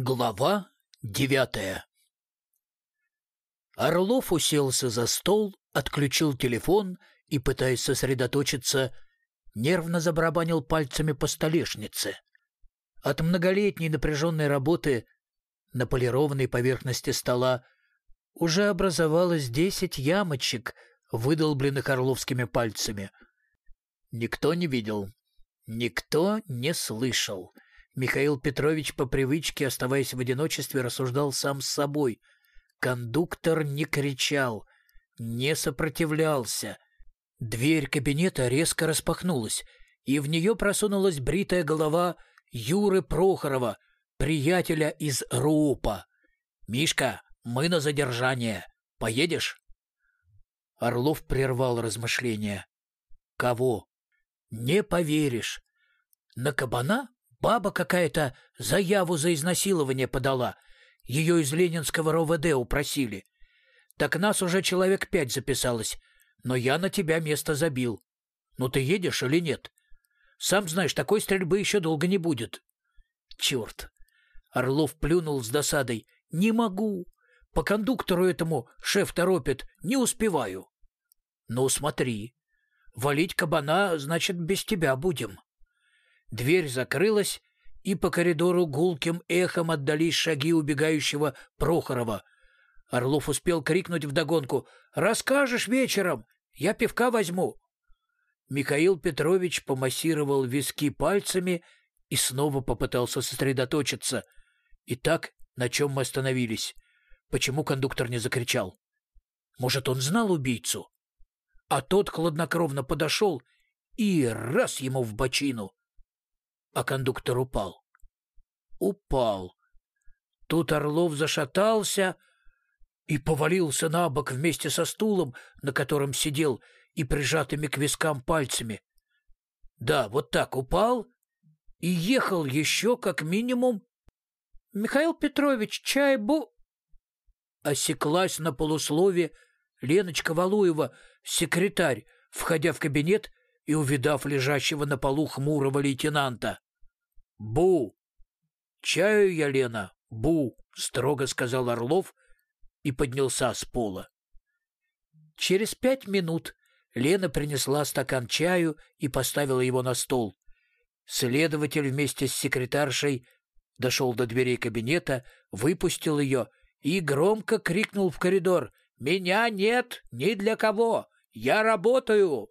Глава девятая Орлов уселся за стол, отключил телефон и, пытаясь сосредоточиться, нервно забарабанил пальцами по столешнице. От многолетней напряженной работы на полированной поверхности стола уже образовалось десять ямочек, выдолбленных орловскими пальцами. Никто не видел, никто не слышал — Михаил Петрович по привычке, оставаясь в одиночестве, рассуждал сам с собой. Кондуктор не кричал, не сопротивлялся. Дверь кабинета резко распахнулась, и в нее просунулась бритая голова Юры Прохорова, приятеля из РУПа. «Мишка, мы на задержание. Поедешь?» Орлов прервал размышления. «Кого?» «Не поверишь. На кабана Баба какая-то заяву за изнасилование подала. Ее из Ленинского РОВД упросили. Так нас уже человек пять записалось, но я на тебя место забил. Ну ты едешь или нет? Сам знаешь, такой стрельбы еще долго не будет. Черт! Орлов плюнул с досадой. Не могу. По кондуктору этому шеф торопит. Не успеваю. Ну смотри. Валить кабана, значит, без тебя будем. Дверь закрылась, и по коридору гулким эхом отдались шаги убегающего Прохорова. Орлов успел крикнуть вдогонку «Расскажешь вечером! Я пивка возьму!» Михаил Петрович помассировал виски пальцами и снова попытался сосредоточиться. Итак, на чем мы остановились? Почему кондуктор не закричал? Может, он знал убийцу? А тот хладнокровно подошел и раз ему в бочину а кондуктор упал. Упал. Тут Орлов зашатался и повалился на бок вместе со стулом, на котором сидел, и прижатыми к вискам пальцами. Да, вот так упал и ехал еще как минимум. «Михаил Петрович, чай бу...» Осеклась на полуслове Леночка Валуева, секретарь, входя в кабинет и увидав лежащего на полу хмурого лейтенанта. «Бу!» «Чаю я, Лена, бу!» — строго сказал Орлов и поднялся с пола. Через пять минут Лена принесла стакан чаю и поставила его на стол. Следователь вместе с секретаршей дошел до дверей кабинета, выпустил ее и громко крикнул в коридор «Меня нет ни для кого! Я работаю!»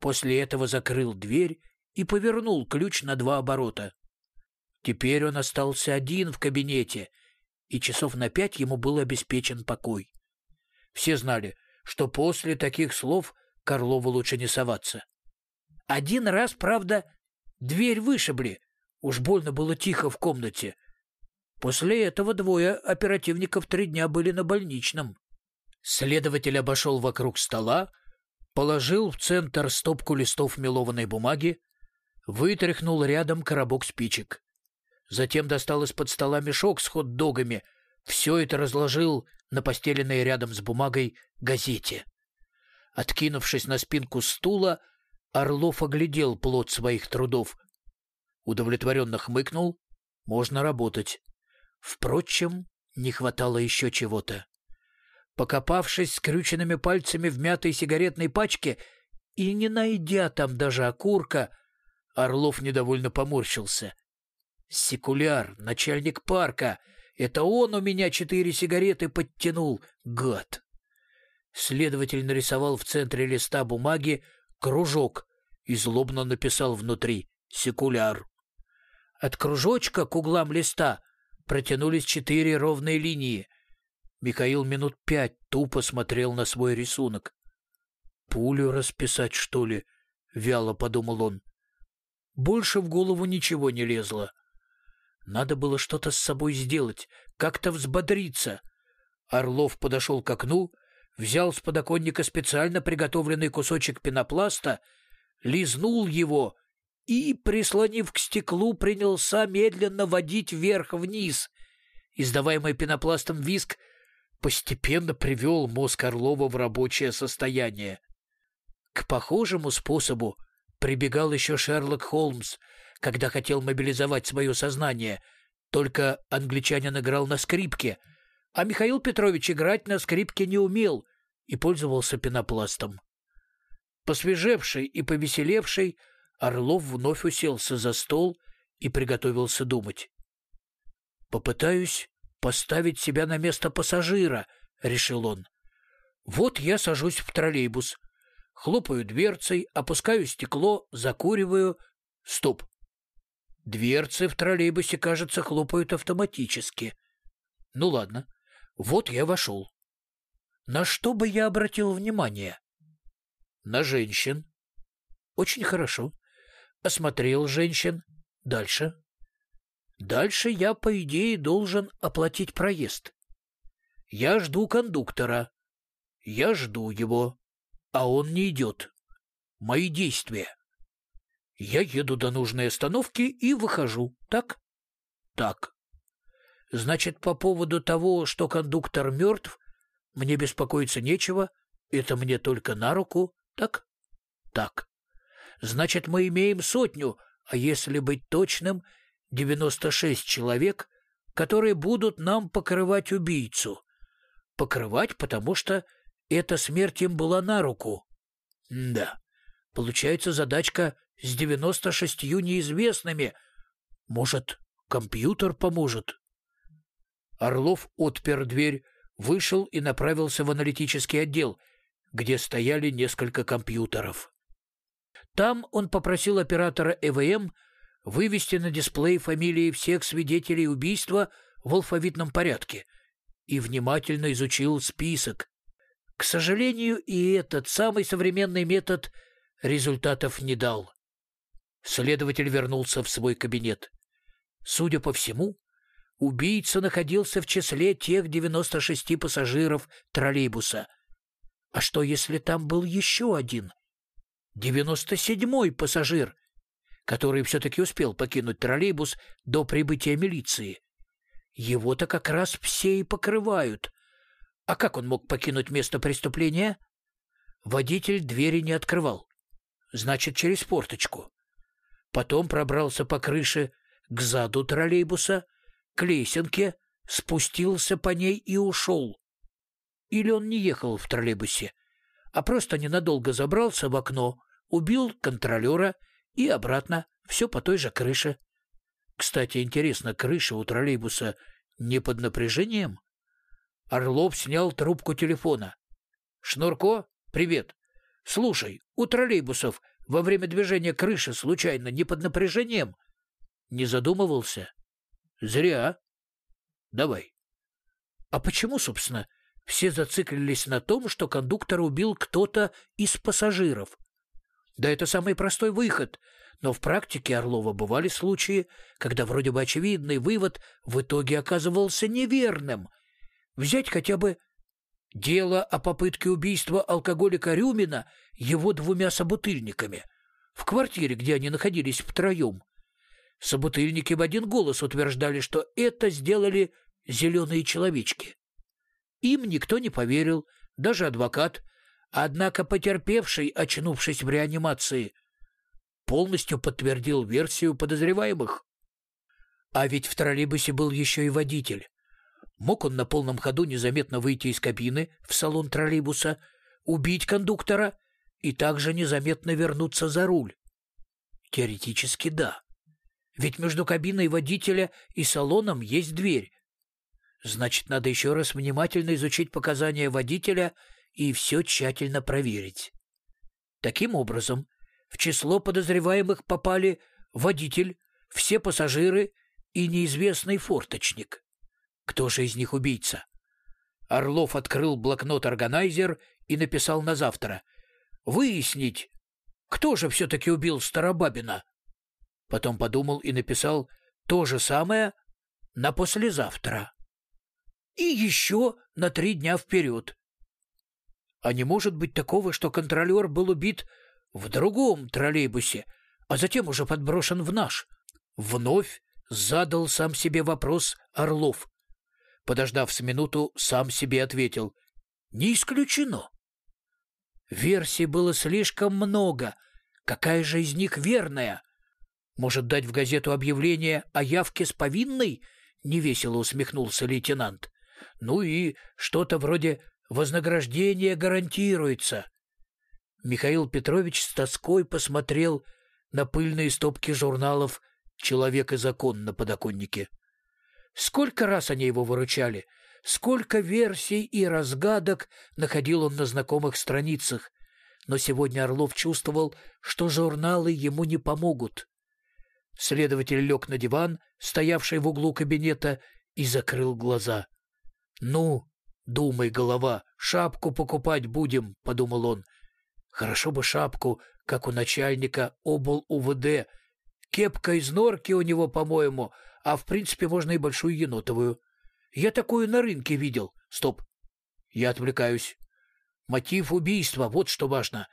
После этого закрыл дверь и повернул ключ на два оборота. Теперь он остался один в кабинете, и часов на пять ему был обеспечен покой. Все знали, что после таких слов Карлову лучше не соваться. Один раз, правда, дверь вышибли. Уж больно было тихо в комнате. После этого двое оперативников три дня были на больничном. Следователь обошел вокруг стола, положил в центр стопку листов мелованной бумаги, вытряхнул рядом коробок спичек. Затем достал из-под стола мешок с хот-догами. Все это разложил на постеленной рядом с бумагой газете. Откинувшись на спинку стула, Орлов оглядел плод своих трудов. Удовлетворенно хмыкнул. Можно работать. Впрочем, не хватало еще чего-то. Покопавшись скрюченными пальцами в мятой сигаретной пачке и не найдя там даже окурка, Орлов недовольно поморщился. Секуляр, начальник парка. Это он у меня четыре сигареты подтянул, гад. Следователь нарисовал в центре листа бумаги кружок и злобно написал внутри «Секуляр». От кружочка к углам листа протянулись четыре ровные линии. Михаил минут пять тупо смотрел на свой рисунок. «Пулю расписать, что ли?» — вяло подумал он. Больше в голову ничего не лезло. Надо было что-то с собой сделать, как-то взбодриться. Орлов подошел к окну, взял с подоконника специально приготовленный кусочек пенопласта, лизнул его и, прислонив к стеклу, принялся медленно водить вверх-вниз. Издаваемый пенопластом виск постепенно привел мозг Орлова в рабочее состояние. К похожему способу прибегал еще Шерлок Холмс — когда хотел мобилизовать свое сознание, Только англичанин играл на скрипке, а Михаил Петрович играть на скрипке не умел и пользовался пенопластом. Посвежевший и повеселевший, Орлов вновь уселся за стол и приготовился думать. «Попытаюсь поставить себя на место пассажира», — решил он. «Вот я сажусь в троллейбус, хлопаю дверцей, опускаю стекло, закуриваю. Стоп! Дверцы в троллейбусе, кажется, хлопают автоматически. Ну ладно, вот я вошел. На что бы я обратил внимание? На женщин. Очень хорошо. Осмотрел женщин. Дальше. Дальше я, по идее, должен оплатить проезд. Я жду кондуктора. Я жду его, а он не идет. Мои действия. Я еду до нужной остановки и выхожу. Так? Так. Значит, по поводу того, что кондуктор мертв, мне беспокоиться нечего, это мне только на руку, так? Так. Значит, мы имеем сотню, а если быть точным, девяносто шесть человек, которые будут нам покрывать убийцу. Покрывать, потому что эта смерть им была на руку. да, получается задачка с девяносто шестью неизвестными. Может, компьютер поможет? Орлов отпер дверь, вышел и направился в аналитический отдел, где стояли несколько компьютеров. Там он попросил оператора ЭВМ вывести на дисплей фамилии всех свидетелей убийства в алфавитном порядке и внимательно изучил список. К сожалению, и этот самый современный метод результатов не дал. Следователь вернулся в свой кабинет. Судя по всему, убийца находился в числе тех 96 пассажиров троллейбуса. А что, если там был еще один? 97-й пассажир, который все-таки успел покинуть троллейбус до прибытия милиции. Его-то как раз все и покрывают. А как он мог покинуть место преступления? Водитель двери не открывал. Значит, через форточку потом пробрался по крыше к заду троллейбуса, к лесенке, спустился по ней и ушел. Или он не ехал в троллейбусе, а просто ненадолго забрался в окно, убил контролера и обратно, все по той же крыше. Кстати, интересно, крыша у троллейбуса не под напряжением? Орлов снял трубку телефона. «Шнурко, привет. Слушай, у троллейбусов во время движения крыши случайно не под напряжением? Не задумывался? Зря. Давай. А почему, собственно, все зациклились на том, что кондуктор убил кто-то из пассажиров? Да это самый простой выход, но в практике Орлова бывали случаи, когда вроде бы очевидный вывод в итоге оказывался неверным. Взять хотя бы Дело о попытке убийства алкоголика Рюмина его двумя собутыльниками в квартире, где они находились втроем. Собутыльники в один голос утверждали, что это сделали зеленые человечки. Им никто не поверил, даже адвокат, однако потерпевший, очнувшись в реанимации, полностью подтвердил версию подозреваемых. А ведь в троллейбусе был еще и водитель. Мог он на полном ходу незаметно выйти из кабины в салон троллейбуса, убить кондуктора и также незаметно вернуться за руль? Теоретически да. Ведь между кабиной водителя и салоном есть дверь. Значит, надо еще раз внимательно изучить показания водителя и все тщательно проверить. Таким образом, в число подозреваемых попали водитель, все пассажиры и неизвестный форточник. Кто же из них убийца? Орлов открыл блокнот-органайзер и написал на завтра. «Выяснить, кто же все-таки убил Старобабина?» Потом подумал и написал то же самое на послезавтра. И еще на три дня вперед. А не может быть такого, что контролер был убит в другом троллейбусе, а затем уже подброшен в наш? Вновь задал сам себе вопрос Орлов подождав с минуту, сам себе ответил. «Не исключено». Версий было слишком много. Какая же из них верная? Может, дать в газету объявление о явке с повинной — невесело усмехнулся лейтенант. «Ну и что-то вроде вознаграждения гарантируется». Михаил Петрович с тоской посмотрел на пыльные стопки журналов «Человек и закон» на подоконнике. Сколько раз они его выручали, сколько версий и разгадок находил он на знакомых страницах, но сегодня Орлов чувствовал, что журналы ему не помогут. Следователь лег на диван, стоявший в углу кабинета, и закрыл глаза. «Ну, думай, голова, шапку покупать будем», — подумал он. «Хорошо бы шапку, как у начальника обл. УВД. Кепка из норки у него, по-моему, а в принципе можно и большую енотовую. Я такую на рынке видел. Стоп. Я отвлекаюсь. Мотив убийства, вот что важно.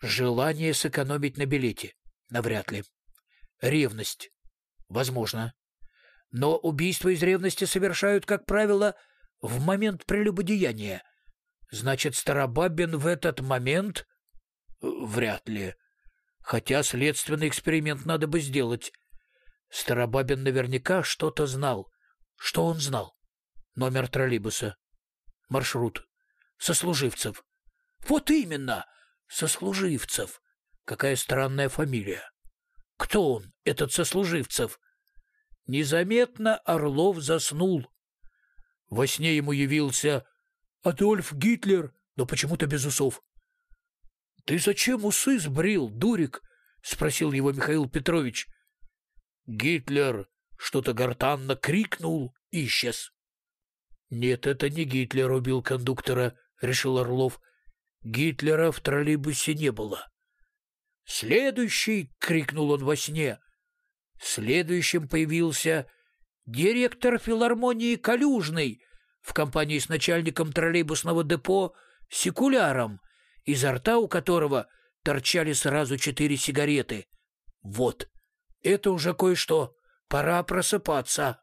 Желание сэкономить на билете. Навряд ли. Ревность. Возможно. Но убийства из ревности совершают, как правило, в момент прелюбодеяния. Значит, Старобабин в этот момент? Вряд ли. Хотя следственный эксперимент надо бы сделать. Старобабин наверняка что-то знал. Что он знал? Номер троллейбуса. Маршрут. Сослуживцев. Вот именно! Сослуживцев. Какая странная фамилия. Кто он, этот Сослуживцев? Незаметно Орлов заснул. Во сне ему явился Адольф Гитлер, но почему-то без усов. — Ты зачем усы сбрил, дурик? — спросил его Михаил Петрович. Гитлер что-то гортанно крикнул и исчез. — Нет, это не Гитлер убил кондуктора, — решил Орлов. Гитлера в троллейбусе не было. «Следующий!» — крикнул он во сне. Следующим появился директор филармонии Калюжный в компании с начальником троллейбусного депо Секуляром, изо рта у которого торчали сразу четыре сигареты. Вот, это уже кое-что. Пора просыпаться.